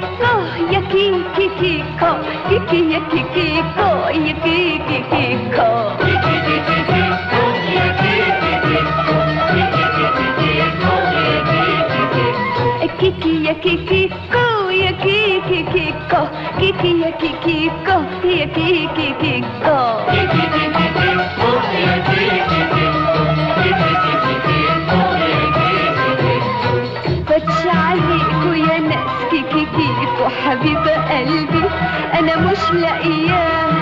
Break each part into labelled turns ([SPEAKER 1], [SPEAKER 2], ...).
[SPEAKER 1] को यकी किकी को किकी यकी की को यकी किकी को किकी यकी की को यकी किकी को किकी यकी की को यकी किकी को बचाए कुयन كيكو حبيب قلبي أنا مش لاقياه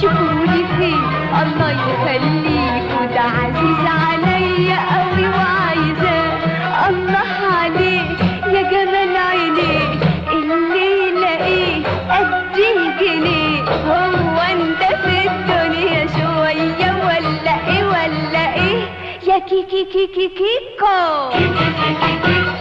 [SPEAKER 1] شوفولي فين؟ الله يخليكوا ده عزيز عليا قوي وعايزاه الله عليه يا جمال عينيه اللي يلاقيه أديه جنيه. هو أنت في الدنيا شوية ولا إيه ولا إيه؟ يا كيكي كيكي كيكو. اول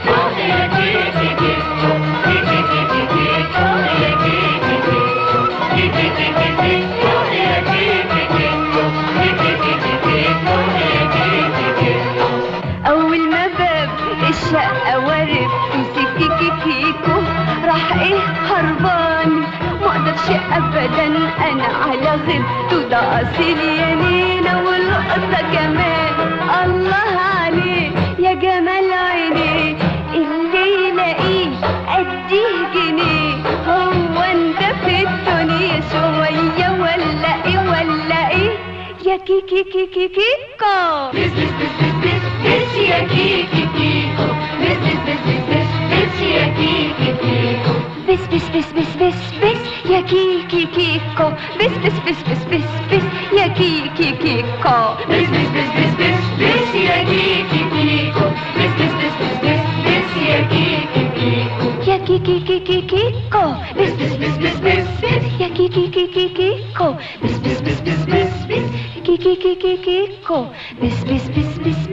[SPEAKER 1] باب الشقه ورد وسكي كيكو راح إيه هربان ما أقدرش ابدا. أنا على غيبته ده اصيل يمينه والقطة كمان. الله عليه يا جمال عينيه اللي يلاقيه اديه جنيه. هو انت في الدنيا شوية ولا إيه ولا إيه؟ يا كيكي كيكي كيكو
[SPEAKER 2] Bis, bis, bis, bis, bis, bis, ja kiki kiko. Bis, bis, bis, bis, bis, bis, ja kiki kiko. Bis, bis, bis, bis, bis, bis, ja kiki kiko. Bis, bis, bis, bis, bis, bis, ja kiki kiko.
[SPEAKER 1] Ja kiki kiki kiko. Bis, bis, bis, bis, bis, bis, ja kiki kiki kiko. Bis, bis, bis, bis, bis, bis, kiki kiki kiko. Bis, bis, bis, bis, bis.